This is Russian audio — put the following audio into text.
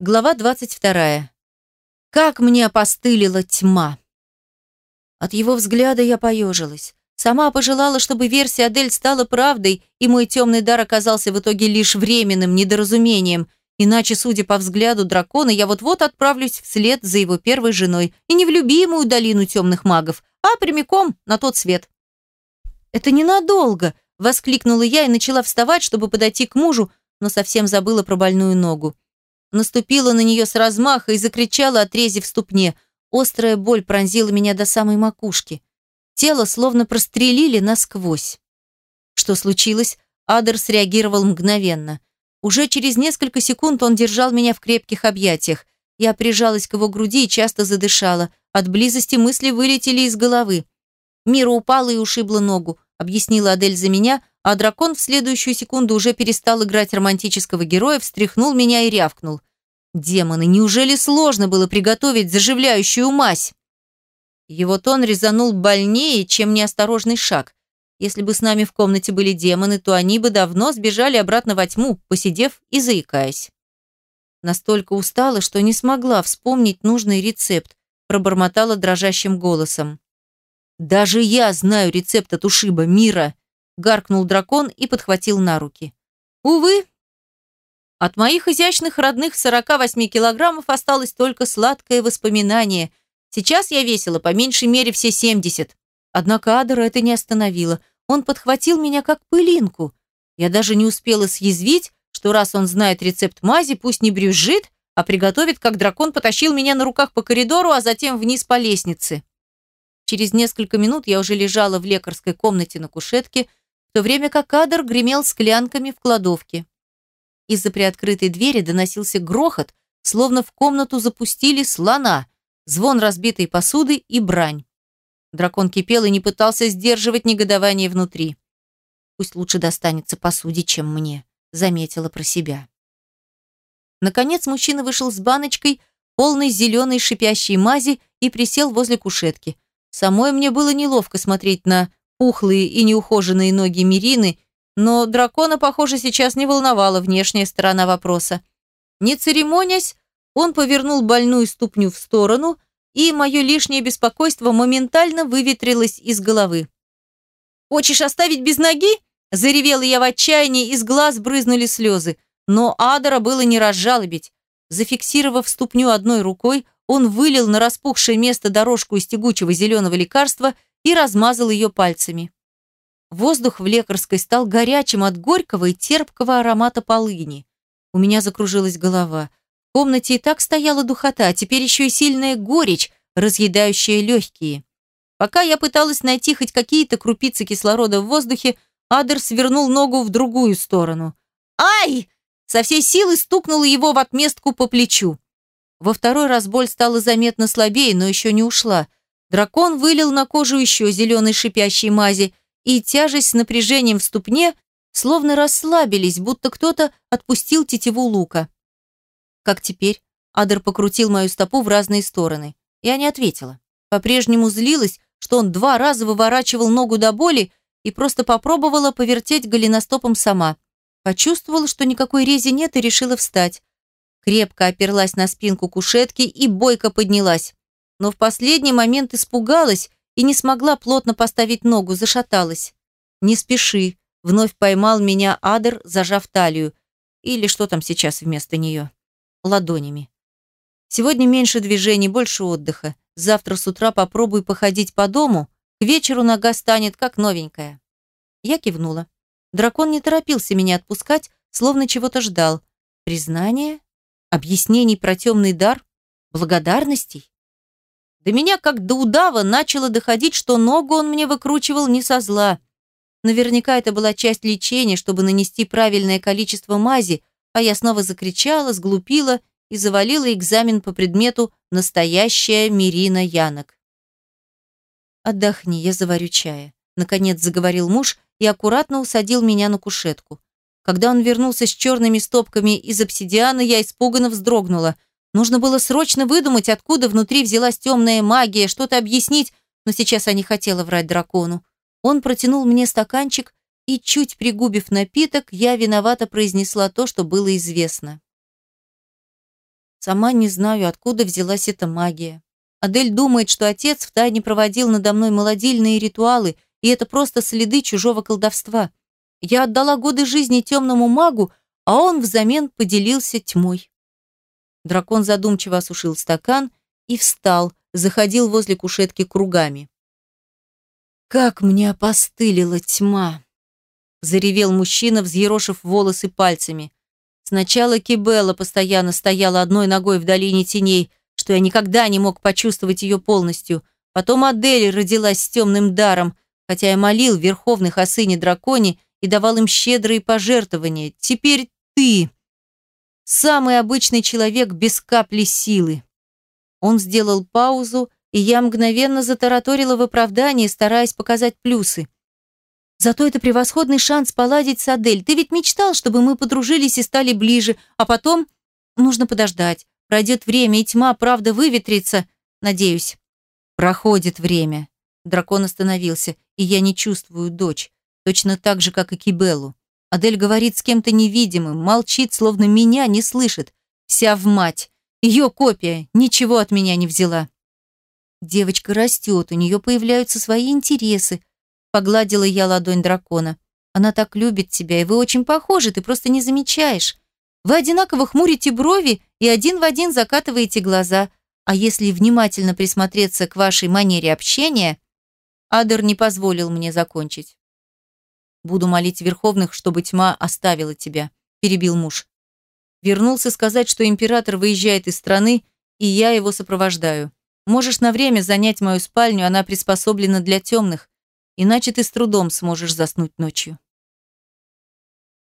Глава 22. Как мне опостылила тьма. От его взгляда я поежилась. Сама пожелала, чтобы версия Адель стала правдой, и мой темный дар оказался в итоге лишь временным недоразумением. Иначе, судя по взгляду дракона, я вот-вот отправлюсь вслед за его первой женой, и не в любимую долину темных магов, а прямиком на тот свет. «Это ненадолго!» – воскликнула я и начала вставать, чтобы подойти к мужу, но совсем забыла про больную ногу. Наступила на нее с размаха и закричала, отрезив ступне. Острая боль пронзила меня до самой макушки. Тело словно прострелили насквозь. Что случилось? Адер среагировал мгновенно. Уже через несколько секунд он держал меня в крепких объятиях. Я прижалась к его груди и часто задышала. От близости мысли вылетели из головы. Мира упала и ушибла ногу, объяснила Адель за меня, а дракон в следующую секунду уже перестал играть романтического героя, встряхнул меня и рявкнул. «Демоны, неужели сложно было приготовить заживляющую мазь?» Его тон резанул больнее, чем неосторожный шаг. Если бы с нами в комнате были демоны, то они бы давно сбежали обратно во тьму, посидев и заикаясь. Настолько устала, что не смогла вспомнить нужный рецепт, пробормотала дрожащим голосом. «Даже я знаю рецепт от ушиба мира!» гаркнул дракон и подхватил на руки. Увы, от моих изящных родных 48 килограммов осталось только сладкое воспоминание. Сейчас я весила по меньшей мере все 70. Однако Адера это не остановило. Он подхватил меня как пылинку. Я даже не успела съязвить, что раз он знает рецепт мази, пусть не брюзжит, а приготовит, как дракон потащил меня на руках по коридору, а затем вниз по лестнице. Через несколько минут я уже лежала в лекарской комнате на кушетке, в то время как кадр гремел склянками в кладовке. Из-за приоткрытой двери доносился грохот, словно в комнату запустили слона, звон разбитой посуды и брань. Дракон кипел и не пытался сдерживать негодование внутри. «Пусть лучше достанется посуде, чем мне», — заметила про себя. Наконец мужчина вышел с баночкой, полной зеленой шипящей мази, и присел возле кушетки. Самой мне было неловко смотреть на пухлые и неухоженные ноги Мирины, но дракона, похоже, сейчас не волновала внешняя сторона вопроса. Не церемонясь, он повернул больную ступню в сторону, и мое лишнее беспокойство моментально выветрилось из головы. «Хочешь оставить без ноги?» Заревела я в отчаянии, из глаз брызнули слезы. Но Адора было не разжалобить. Зафиксировав ступню одной рукой, он вылил на распухшее место дорожку из тягучего зеленого лекарства и размазал ее пальцами. Воздух в лекарской стал горячим от горького и терпкого аромата полыни. У меня закружилась голова. В комнате и так стояла духота, а теперь еще и сильная горечь, разъедающая легкие. Пока я пыталась найти хоть какие-то крупицы кислорода в воздухе, Адер свернул ногу в другую сторону. «Ай!» Со всей силы стукнула его в отместку по плечу. Во второй раз боль стала заметно слабее, но еще не ушла. Дракон вылил на кожу еще зеленой шипящей мази, и тяжесть с напряжением в ступне словно расслабились, будто кто-то отпустил тетиву лука. Как теперь? Адер покрутил мою стопу в разные стороны. Я не ответила. По-прежнему злилась, что он два раза выворачивал ногу до боли и просто попробовала повертеть голеностопом сама. Почувствовала, что никакой рези нет и решила встать. Крепко оперлась на спинку кушетки и бойко поднялась но в последний момент испугалась и не смогла плотно поставить ногу, зашаталась. «Не спеши», — вновь поймал меня Адер, зажав талию. Или что там сейчас вместо нее? Ладонями. Сегодня меньше движений, больше отдыха. Завтра с утра попробуй походить по дому, к вечеру нога станет как новенькая. Я кивнула. Дракон не торопился меня отпускать, словно чего-то ждал. Признание? Объяснений про темный дар? Благодарностей? До меня, как до удава, начало доходить, что ногу он мне выкручивал не со зла. Наверняка это была часть лечения, чтобы нанести правильное количество мази, а я снова закричала, сглупила и завалила экзамен по предмету «Настоящая Мирина Янок». «Отдохни, я заварю чая», — наконец заговорил муж и аккуратно усадил меня на кушетку. Когда он вернулся с черными стопками из обсидиана, я испуганно вздрогнула — Нужно было срочно выдумать, откуда внутри взялась темная магия, что-то объяснить, но сейчас я не хотела врать дракону. Он протянул мне стаканчик, и, чуть пригубив напиток, я виновато произнесла то, что было известно. Сама не знаю, откуда взялась эта магия. Адель думает, что отец втайне проводил надо мной молодильные ритуалы, и это просто следы чужого колдовства. Я отдала годы жизни темному магу, а он взамен поделился тьмой. Дракон задумчиво осушил стакан и встал, заходил возле кушетки кругами. «Как мне опостылила тьма!» Заревел мужчина, взъерошив волосы пальцами. Сначала Кибелла постоянно стояла одной ногой в долине теней, что я никогда не мог почувствовать ее полностью. Потом Адель родилась с темным даром, хотя я молил верховных о сыне драконе и давал им щедрые пожертвования. Теперь ты. Самый обычный человек без капли силы. Он сделал паузу, и я мгновенно затараторила в оправдании, стараясь показать плюсы. Зато это превосходный шанс поладить с Адель. Ты ведь мечтал, чтобы мы подружились и стали ближе, а потом нужно подождать. Пройдет время, и тьма, правда, выветрится. Надеюсь. Проходит время. Дракон остановился, и я не чувствую дочь. Точно так же, как и Кибеллу. Адель говорит с кем-то невидимым, молчит, словно меня не слышит. Вся в мать. Ее копия ничего от меня не взяла. Девочка растет, у нее появляются свои интересы, Погладила я ладонь дракона. Она так любит тебя, и вы очень похожи, ты просто не замечаешь. Вы одинаково хмурите брови и один в один закатываете глаза. А если внимательно присмотреться к вашей манере общения, Адер не позволил мне закончить. Буду молить верховных, чтобы тьма оставила тебя, перебил муж. Вернулся сказать, что император выезжает из страны, и я его сопровождаю. Можешь на время занять мою спальню, она приспособлена для темных. Иначе ты с трудом сможешь заснуть ночью.